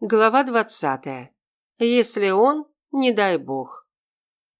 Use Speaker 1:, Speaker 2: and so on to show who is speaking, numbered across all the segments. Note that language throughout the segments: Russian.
Speaker 1: Глава двадцатая. Если он, не дай бог.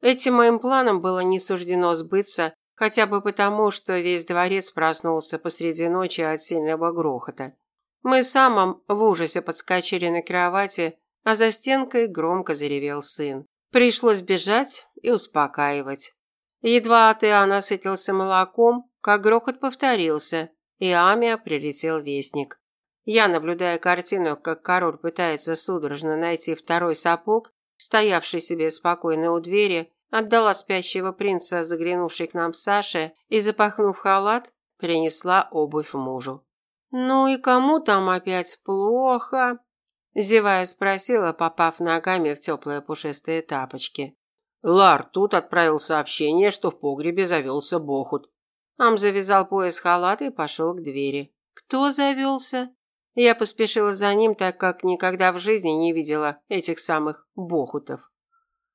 Speaker 1: Этим моим планам было не суждено сбыться, хотя бы потому, что весь дворец проснулся посреди ночи от сильного грохота. Мы с Амом в ужасе подскочили на кровати, а за стенкой громко заревел сын. Пришлось бежать и успокаивать. Едва Атеа насытился молоком, как грохот повторился, и Амия прилетел вестник. Я, наблюдая картину, как король пытается судорожно найти второй сапог, стоявший себе спокойно у двери, отдала спящего принца, заглянувшей к нам Саше, и, запахнув халат, принесла обувь мужу. «Ну и кому там опять плохо?» Зевая спросила, попав ногами в теплые пушистые тапочки.
Speaker 2: Лар тут отправил сообщение, что в погребе завелся бохут.
Speaker 1: Ам завязал пояс халата и пошел к двери. «Кто завелся?» Я поспешила за ним, так как никогда в жизни не видела этих самых бохутов.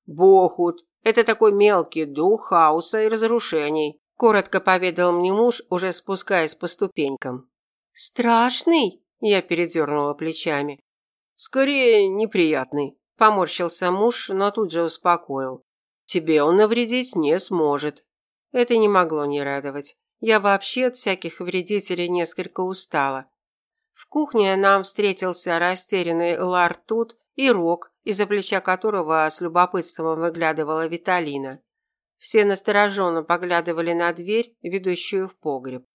Speaker 2: Бохут – это такой мелкий дух хаоса и разрушений, коротко поведал мне муж, уже спускаясь по ступенькам.
Speaker 1: Страшный? Я передернула плечами.
Speaker 2: Скорее, неприятный, поморщился муж, но тут же успокоил. Тебе он навредить не сможет.
Speaker 1: Это не могло не радовать. Я вообще от всяких вредителей несколько устала. В кухне нам встретился растерянный Лар Тут и Рок, из-за плеча которого с любопытством выглядывала Виталина. Все настороженно поглядывали на дверь, ведущую в погреб.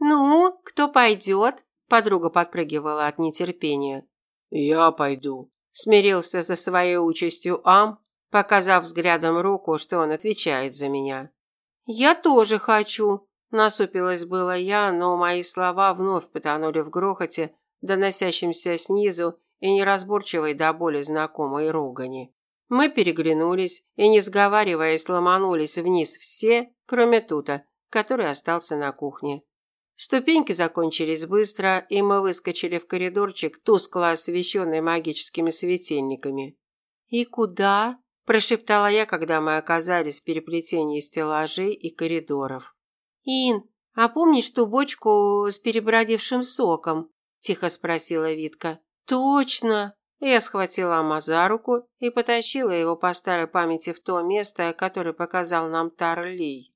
Speaker 1: «Ну, кто пойдет?» Подруга подпрыгивала от нетерпения.
Speaker 2: «Я пойду», –
Speaker 1: смирился за своей участью Ам, показав взглядом руку, что он отвечает за меня. «Я тоже хочу», Насупилась было я, но мои слова вновь потонули в грохоте, доносящемся снизу и неразборчивой до боли знакомой ругани. Мы переглянулись и, не сговариваясь, ломанулись вниз все, кроме Тута, который остался на кухне. Ступеньки закончились быстро, и мы выскочили в коридорчик, тускло освещенный магическими светильниками. «И куда?» – прошептала я, когда мы оказались в переплетении стеллажей и коридоров. «Ин, а помнишь ту бочку с перебродившим соком?» – тихо спросила Витка. «Точно!» Я схватила Ама за руку и потащила его по старой памяти в то место, которое показал нам Тарлей.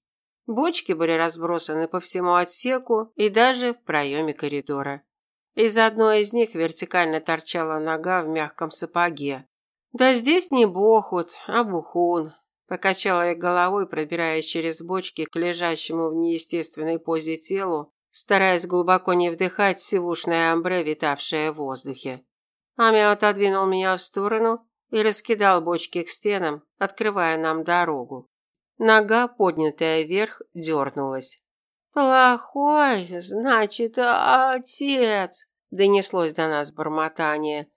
Speaker 1: Бочки были разбросаны по всему отсеку и даже в проеме коридора. Из одной из них вертикально торчала нога в мягком сапоге. «Да здесь не бохут, а бухун», Покачала я головой, пробираясь через бочки к лежащему в неестественной позе телу, стараясь глубоко не вдыхать сивушное амбре, витавшее в воздухе. Амя отодвинул меня в сторону и раскидал бочки к стенам, открывая нам дорогу. Нога, поднятая вверх, дернулась. «Плохой, значит, отец!» – донеслось до нас бормотание.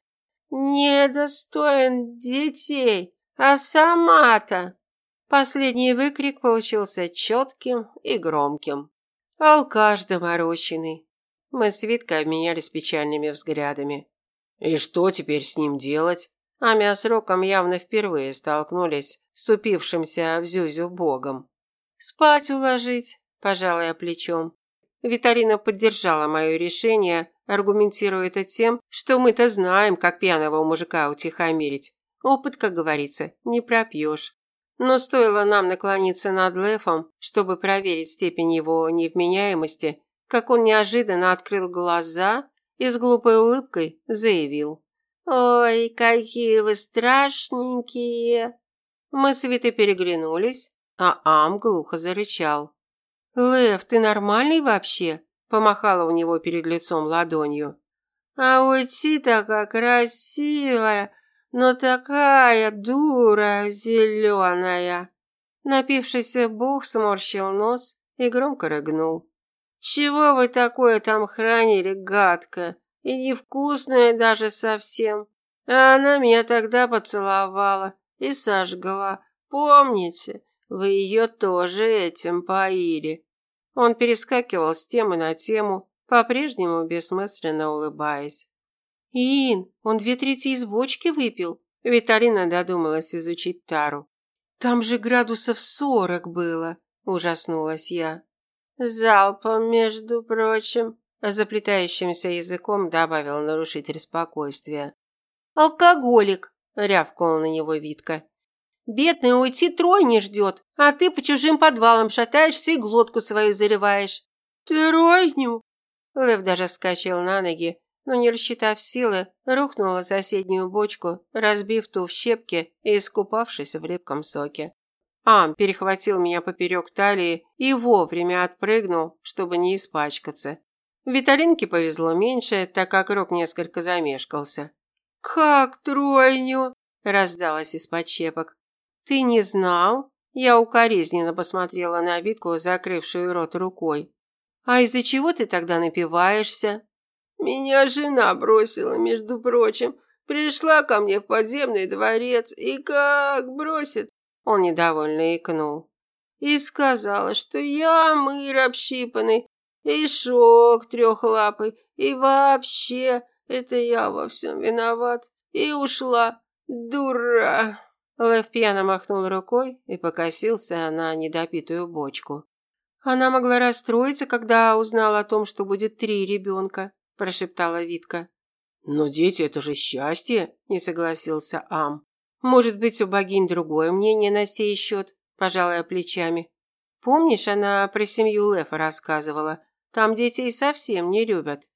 Speaker 1: «Недостоин детей, а сама-то...» Последний выкрик получился четким и громким. Алкаш доморощенный. Мы с Виткой обменялись печальными взглядами.
Speaker 2: И что теперь с ним делать?
Speaker 1: Амя с Роком явно впервые столкнулись с упившимся в Зюзю богом. «Спать уложить», – пожала плечом. Виталина поддержала мое решение, аргументируя это тем, что мы-то знаем, как пьяного мужика утихомирить. Опыт, как говорится, не пропьешь. Но стоило нам наклониться над Лефом, чтобы проверить степень его невменяемости, как он неожиданно открыл глаза и с глупой улыбкой заявил. «Ой, какие вы страшненькие!» Мы с Витой переглянулись, а Ам глухо зарычал. «Лев, ты нормальный вообще?» Помахала у него перед лицом ладонью. «А уйти такая красивая, но такая дура зеленая!» Напившийся бог сморщил нос и громко рыгнул. «Чего вы такое там хранили, гадко? И невкусное даже совсем. А она меня тогда поцеловала и сожгла. Помните, вы ее тоже этим поили?» Он перескакивал с темы на тему, по-прежнему бессмысленно улыбаясь. «Ин, он две трети из бочки выпил?» Виталина додумалась изучить тару. «Там же градусов сорок было», – ужаснулась я. «Залпом, между прочим», – заплетающимся языком добавил нарушитель спокойствия. Алкоголик, рявкнула на него Витка. Бедный уйти трой не ждет, а ты по чужим подвалам шатаешься и глотку свою заливаешь. Тройню? Лев даже вскочил на ноги, но не рассчитав силы, рухнул на соседнюю бочку, разбив ту в щепки и искупавшись в липком соке. Ам перехватил меня поперек талии и вовремя отпрыгнул, чтобы не испачкаться. Виталинке повезло меньше, так как Рок несколько замешкался. «Как тройню?» – раздалось из-под щепок. «Ты не знал?» Я укоризненно посмотрела на Витку, закрывшую рот рукой. «А из-за чего ты тогда напиваешься?» «Меня жена бросила, между прочим. Пришла ко мне в подземный дворец и как бросит!» Он недовольно икнул. «И сказала, что я мыр общипанный, и шок трехлапый, и вообще это я во всем виноват. И ушла. Дура!» Лев пьяно махнул рукой и покосился на недопитую бочку. Она могла расстроиться, когда узнала о том, что будет три ребенка, прошептала Витка. Но дети это же счастье, не согласился Ам. Может быть, у богинь другое мнение на сей счет, пожалая плечами. Помнишь, она про семью Лефа рассказывала? Там детей совсем не любят.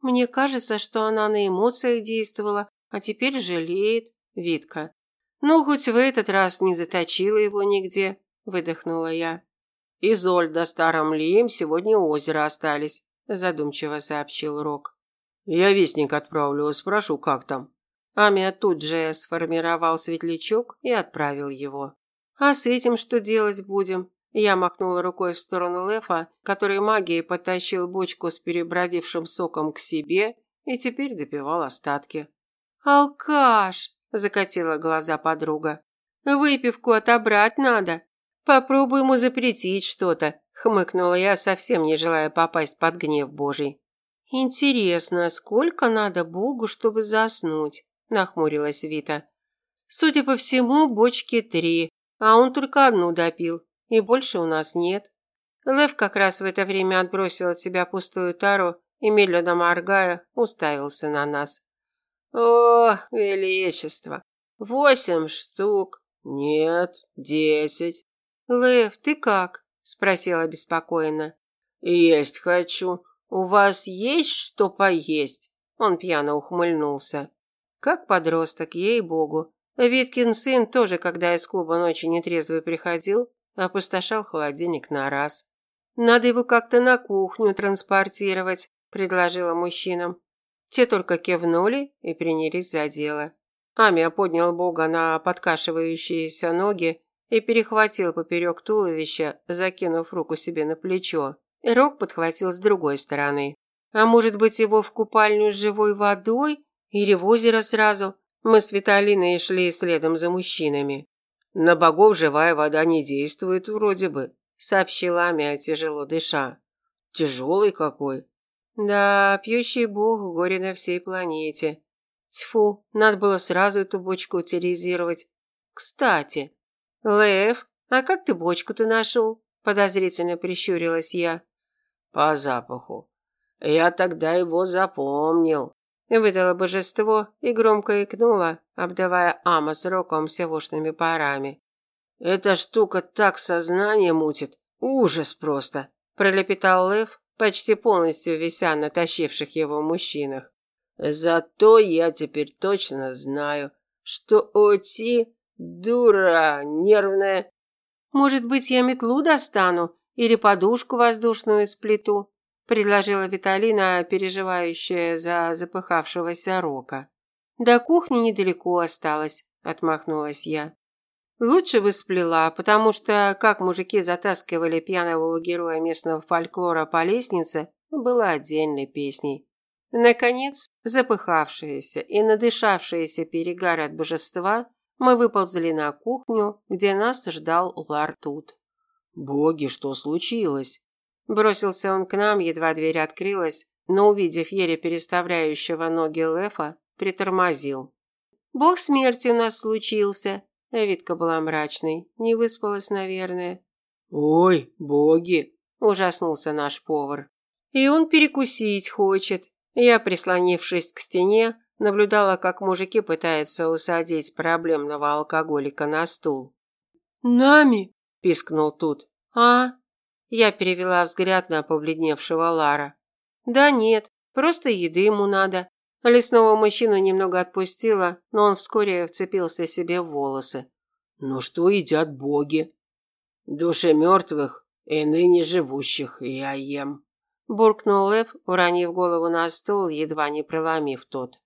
Speaker 1: Мне кажется, что она на эмоциях действовала, а теперь жалеет, Витка. Ну, хоть в этот раз не заточила его нигде, выдохнула я. Изольда с старым Лием сегодня у озера остались, задумчиво сообщил Рок. Я вестник отправлю, спрошу, как там. Амия тут же сформировал светлячок и отправил его. А с этим что делать будем? Я махнула рукой в сторону Лефа, который магией потащил бочку с перебродившим соком к себе и теперь допивал остатки. «Алкаш!» – закатила глаза подруга. «Выпивку отобрать надо. Попробуй ему запретить что-то», – хмыкнула я, совсем не желая попасть под гнев Божий. «Интересно, сколько надо Богу, чтобы заснуть?» – нахмурилась Вита. «Судя по всему, бочки три, а он только одну допил, и больше у нас нет». Лев как раз в это время отбросил от себя пустую тару и, медленно моргая, уставился на нас. «О, величество! Восемь штук! Нет, десять!» «Лев, ты как?» – спросила беспокойно. «Есть хочу. У вас есть что поесть?» Он пьяно ухмыльнулся. Как подросток, ей-богу. Виткин сын тоже, когда из клуба ночи нетрезвый приходил, опустошал холодильник на раз. «Надо его как-то на кухню транспортировать», – предложила мужчинам. Те только кивнули и принялись за дело. Амия поднял Бога на подкашивающиеся ноги и перехватил поперек туловища, закинув руку себе на плечо. Рок подхватил с другой стороны. А может быть, его в купальню с живой водой или в озеро сразу? Мы с Виталиной шли следом за мужчинами. На богов живая вода не действует вроде бы, сообщила Амия, тяжело дыша. Тяжелый какой. Да, пьющий бог горе на всей планете. Тьфу, надо было сразу эту бочку утилизировать. Кстати, Лев, а как ты бочку-то нашел? Подозрительно прищурилась я. По запаху. Я тогда его запомнил. Выдало божество и громко икнуло, обдавая Ама с роком всевошными парами. Эта штука так сознание мутит. Ужас просто. Пролепетал Лев, почти полностью вися на тащивших его мужчинах. Зато я теперь точно знаю, что Оти дура нервная. Может быть, я метлу достану или подушку воздушную сплету, предложила Виталина, переживающая за запыхавшегося Рока. До кухни недалеко осталось, отмахнулась я. Лучше бы сплела, потому что, как мужики затаскивали пьяного героя местного фольклора по лестнице, было отдельной песней. Наконец, запыхавшиеся и надышавшиеся перегар от божества, мы выползли на кухню, где нас ждал Лартут. «Боги, что случилось?» Бросился он к нам, едва дверь открылась, но, увидев еле переставляющего ноги Лефа, притормозил. «Бог смерти у нас случился», Витка была мрачной, не выспалась, наверное. «Ой, боги!» – ужаснулся наш повар. «И он перекусить хочет». Я, прислонившись к стене, Наблюдала, как мужики пытаются усадить проблемного алкоголика на стул.
Speaker 2: «Нами?»
Speaker 1: – пискнул тут. «А?» Я перевела взгляд на побледневшего Лара. «Да нет, просто еды ему надо». Лесного мужчину немного отпустила, но он вскоре вцепился себе в волосы.
Speaker 2: «Ну что едят боги?» «Души мертвых и ныне живущих я ем», –
Speaker 1: буркнул Лев, уронив голову на стол, едва не проломив тот.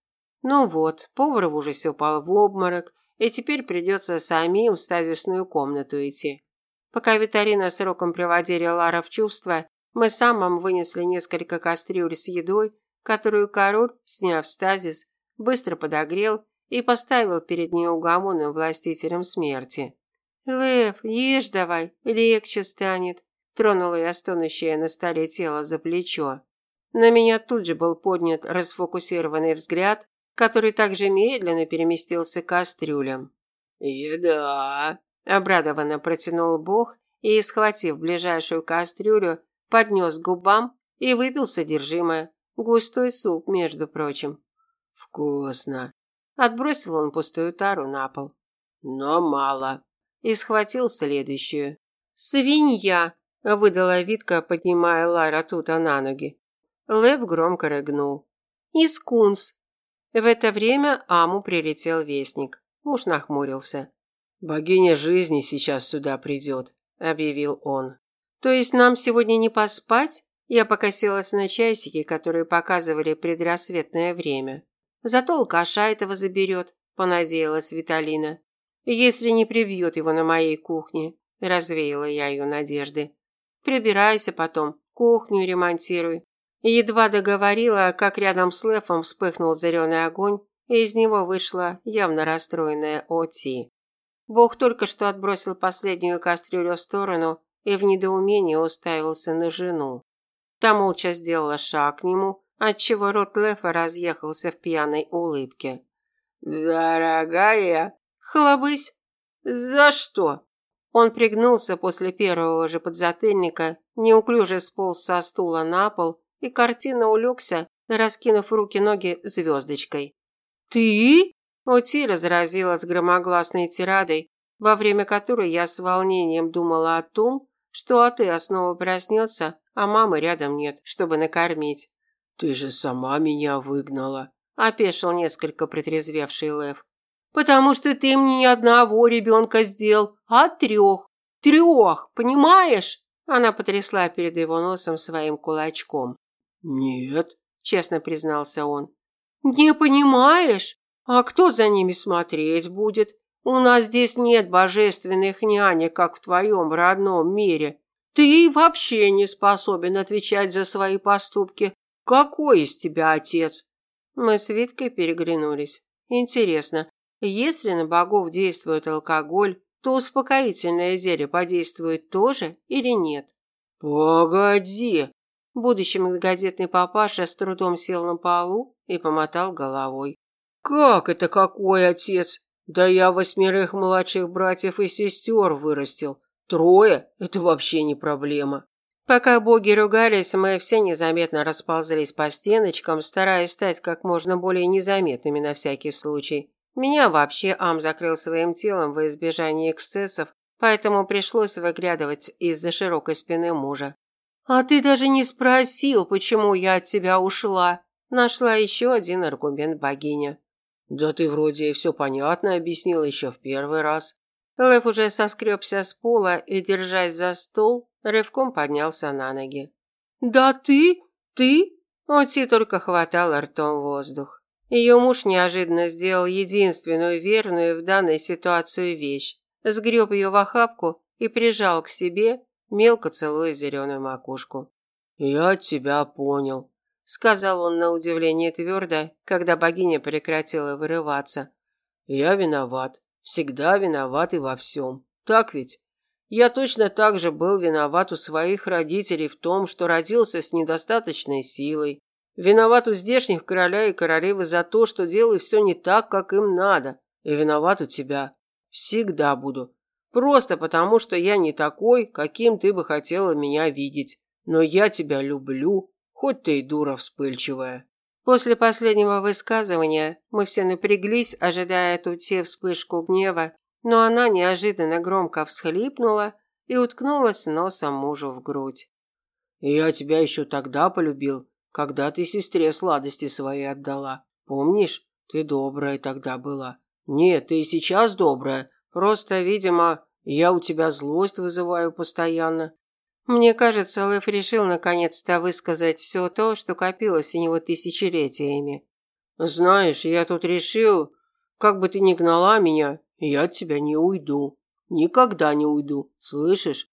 Speaker 1: Ну вот, повар в ужасе упал в обморок, и теперь придется самим в стазисную комнату идти. Пока Витарина с Роком приводили Лара в чувство, мы с вынесли несколько кастрюль с едой, которую король, сняв стазис, быстро подогрел и поставил перед неугомонным властителем смерти. «Лев, ешь давай, легче станет», – тронула я стонущее на столе тело за плечо. На меня тут же был поднят расфокусированный взгляд, который также медленно переместился к кастрюлям.
Speaker 2: «Еда!»
Speaker 1: Обрадованно протянул Бог и, схватив ближайшую кастрюлю, поднес к губам и выпил содержимое. Густой суп, между прочим.
Speaker 2: «Вкусно!»
Speaker 1: Отбросил он пустую тару на пол.
Speaker 2: «Но мало!»
Speaker 1: И схватил следующую. «Свинья!» – выдала Витка, поднимая Лара Тута на ноги. Лев громко рыгнул. «Искунс!» В это время Аму прилетел вестник. Муж нахмурился.
Speaker 2: «Богиня жизни сейчас сюда придет», – объявил он.
Speaker 1: «То есть нам сегодня не поспать?» Я покосилась на часики, которые показывали предрассветное время. «Зато алкаша этого заберет», – понадеялась Виталина. «Если не прибьет его на моей кухне», – развеяла я ее надежды. «Прибирайся потом, кухню ремонтируй». Едва договорила, как рядом с Лефом вспыхнул зеленый огонь, и из него вышла явно расстроенная Оти. Бог только что отбросил последнюю кастрюлю в сторону и в недоумении уставился на жену. Та молча сделала шаг к нему, отчего рот Лефа разъехался в пьяной улыбке.
Speaker 2: «Дорогая!»
Speaker 1: «Хлобысь!»
Speaker 2: «За что?»
Speaker 1: Он пригнулся после первого же подзатыльника, неуклюже сполз со стула на пол и картина улегся, раскинув руки-ноги звездочкой.
Speaker 2: «Ты?»
Speaker 1: Ути разразилась громогласной тирадой, во время которой я с волнением думала о том, что Аты снова проснется, а мамы рядом нет, чтобы накормить.
Speaker 2: «Ты же сама меня выгнала», –
Speaker 1: опешил несколько притрезвевший Лев.
Speaker 2: «Потому что ты мне не одного ребенка сделал, а трех. Трех, понимаешь?»
Speaker 1: Она потрясла перед его носом своим кулачком.
Speaker 2: «Нет», – честно признался он.
Speaker 1: «Не понимаешь? А кто за ними смотреть будет? У нас здесь нет божественных нянек, как в твоем родном мире. Ты вообще не способен отвечать за свои поступки. Какой из тебя отец? Мы с Виткой переглянулись. Интересно, если на богов действует алкоголь, то успокоительное зелье подействует тоже или нет?
Speaker 2: Погоди.
Speaker 1: Будущий многодетный папаша с трудом сел на полу и помотал головой.
Speaker 2: Как это какой отец? Да я восьмерых младших братьев и сестер вырастил. Трое – это вообще не проблема.
Speaker 1: Пока боги ругались, мы все незаметно расползлись по стеночкам, стараясь стать как можно более незаметными на всякий случай. Меня вообще Ам закрыл своим телом во избежание эксцессов, поэтому пришлось выглядывать из-за широкой спины мужа. «А ты даже не спросил, почему я от тебя ушла», – нашла еще один аргумент богиня.
Speaker 2: Да ты вроде все понятно объяснил еще в первый раз.
Speaker 1: Лев уже соскребся с пола и, держась за стол, рывком поднялся на ноги. Да ты? Ты? Оти только хватал ртом воздух. Ее муж неожиданно сделал единственную верную в данной ситуации вещь. Сгреб ее в охапку и прижал к себе, мелко целуя зеленую макушку.
Speaker 2: «Я тебя понял»,
Speaker 1: сказал он на удивление твердо, когда богиня прекратила вырываться.
Speaker 2: Я виноват, всегда виноват и во всем. Так ведь? Я точно так же был виноват у своих родителей в том, что родился с недостаточной силой. Виноват у здешних короля и королевы за то, что делаю все не так, как им надо. И виноват у тебя. Всегда буду. Просто потому, что я не такой, каким ты бы хотела меня видеть. Но я тебя люблю хоть ты и дура вспыльчивая.
Speaker 1: После последнего высказывания мы все напряглись, ожидая тут все вспышку гнева, но она неожиданно громко всхлипнула и уткнулась носом мужу в грудь.
Speaker 2: «Я тебя еще тогда полюбил, когда ты сестре сладости свои отдала. Помнишь? Ты добрая тогда была. Нет, ты и сейчас добрая. Просто, видимо, я у тебя злость вызываю постоянно.
Speaker 1: Мне кажется, Лев решил наконец-то высказать все то, что копилось у него тысячелетиями.
Speaker 2: Знаешь, я тут решил, как бы ты ни гнала меня, я от тебя не уйду. Никогда не уйду, слышишь?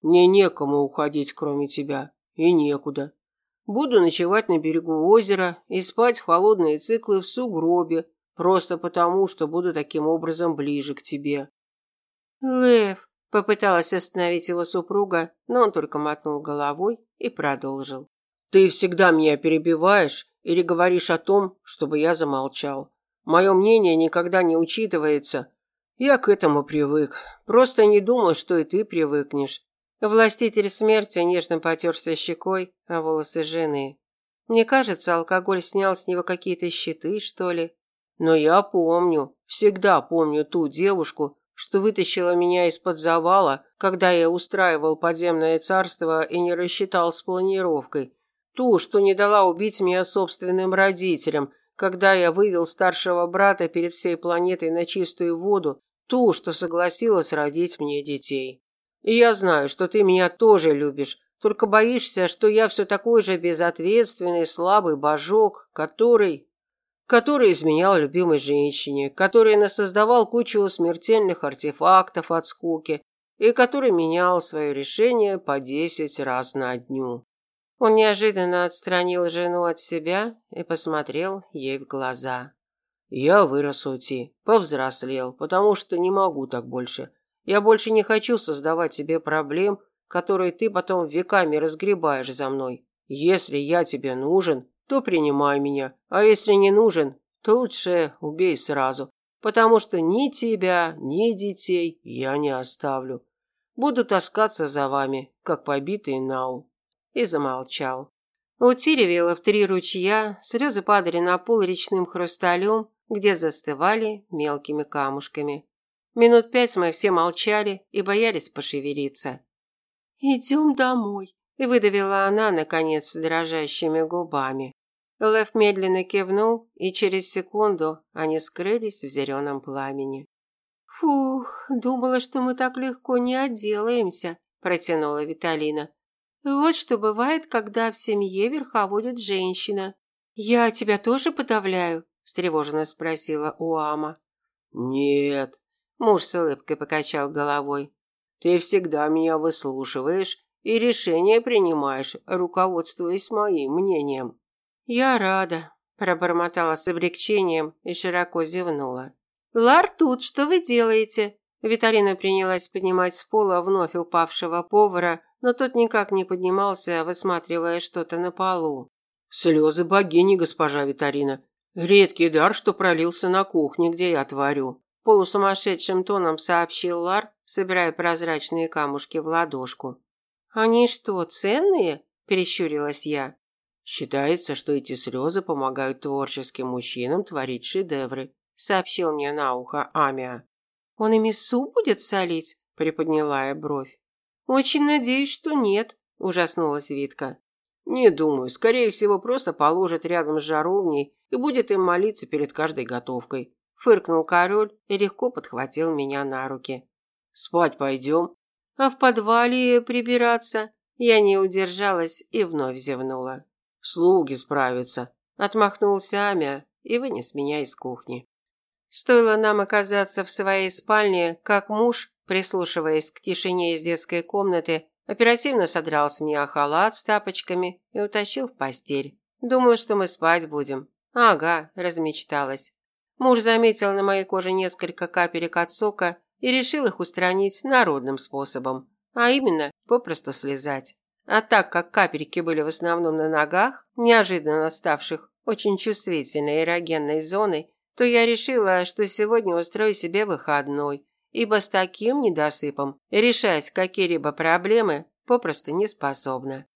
Speaker 2: Мне некому уходить, кроме тебя, и некуда. Буду ночевать на берегу озера и спать в холодные циклы в сугробе, просто потому, что буду таким образом ближе к тебе.
Speaker 1: Лев, попыталась остановить его супруга, но он только мотнул головой и продолжил.
Speaker 2: Ты всегда меня перебиваешь или говоришь о том, чтобы я замолчал. Мое мнение никогда не учитывается. Я к этому привык. Просто не думал, что и ты привыкнешь.
Speaker 1: Властитель смерти нежно потерся щекой о волосы жены. Мне кажется, алкоголь снял с него какие-то щиты, что ли.
Speaker 2: Но я помню, всегда помню ту девушку, что вытащила меня из-под завала, когда я устраивал подземное царство и не рассчитал с планировкой. Ту, что не дала убить меня собственным родителям, когда я вывел старшего брата перед всей планетой на чистую воду, ту, что согласилась родить мне детей. И я знаю, что ты меня тоже любишь, только боишься, что я все такой же безответственный, слабый божок, который который изменял любимой женщине, который насоздавал кучу смертельных артефактов от скуки и который менял свое решение по десять раз на дню.
Speaker 1: Он неожиданно отстранил жену от себя и посмотрел ей в глаза.
Speaker 2: Я вырос, Ути, повзрослел, потому что не могу так больше. Я больше не хочу создавать себе проблем, которые ты потом веками разгребаешь за мной. Если я тебе нужен, то принимай меня, а если не нужен, то лучше убей сразу, потому что ни тебя, ни детей я не оставлю. Буду таскаться за вами, как побитый нау.
Speaker 1: И замолчал. У Тиревела в три ручья слезы падали на пол речным хрусталем, где застывали мелкими камушками. Минут пять мы все молчали и боялись пошевелиться. «Идем домой», – выдавила она, наконец, дрожащими губами. Лев медленно кивнул, и через секунду они скрылись в зеленом пламени. «Фух, думала, что мы так легко не отделаемся», – протянула Виталина. «Вот что бывает, когда в семье верховодит женщина». «Я тебя тоже подавляю?» – встревоженно спросила Уама.
Speaker 2: «Нет», – муж с улыбкой покачал головой. «Ты всегда меня выслушиваешь и решения принимаешь, руководствуясь моим мнением».
Speaker 1: «Я рада», – пробормотала с облегчением и широко зевнула. «Лар тут, что вы делаете?» Виталина принялась поднимать с пола вновь упавшего повара, но тот никак не поднимался, высматривая что-то на полу.
Speaker 2: «Слезы богини, госпожа Виталина. Редкий дар, что пролился на кухне, где я творю», – полусумасшедшим тоном сообщил Лар, собирая прозрачные камушки в ладошку.
Speaker 1: «Они что, ценные?» – перещурилась я.
Speaker 2: Считается, что эти слезы помогают творческим мужчинам творить шедевры, сообщил мне на ухо Амия.
Speaker 1: Он ими суп будет солить? приподняла я бровь. Очень надеюсь, что нет, ужаснулась Витка.
Speaker 2: Не думаю, скорее всего, просто положит рядом с жаровней и будет им молиться перед каждой готовкой.
Speaker 1: Фыркнул король и легко подхватил меня на руки.
Speaker 2: Спать пойдем?
Speaker 1: А в подвале прибираться? Я не удержалась и вновь зевнула.
Speaker 2: Слуги справятся,
Speaker 1: отмахнулся Амя и вынес меня из кухни. Стоило нам оказаться в своей спальне, как муж, прислушиваясь к тишине из детской комнаты, оперативно содрал с меня халат с тапочками и утащил в постель. Думала, что мы спать будем. Ага, размечталась. Муж заметил на моей коже несколько капелек от сока и решил их устранить народным способом, а именно попросту слезать. А так как капельки были в основном на ногах, неожиданно ставших очень чувствительной эрогенной зоной, то я решила, что сегодня устрою себе выходной, ибо с таким недосыпом решать какие-либо проблемы попросту не способна.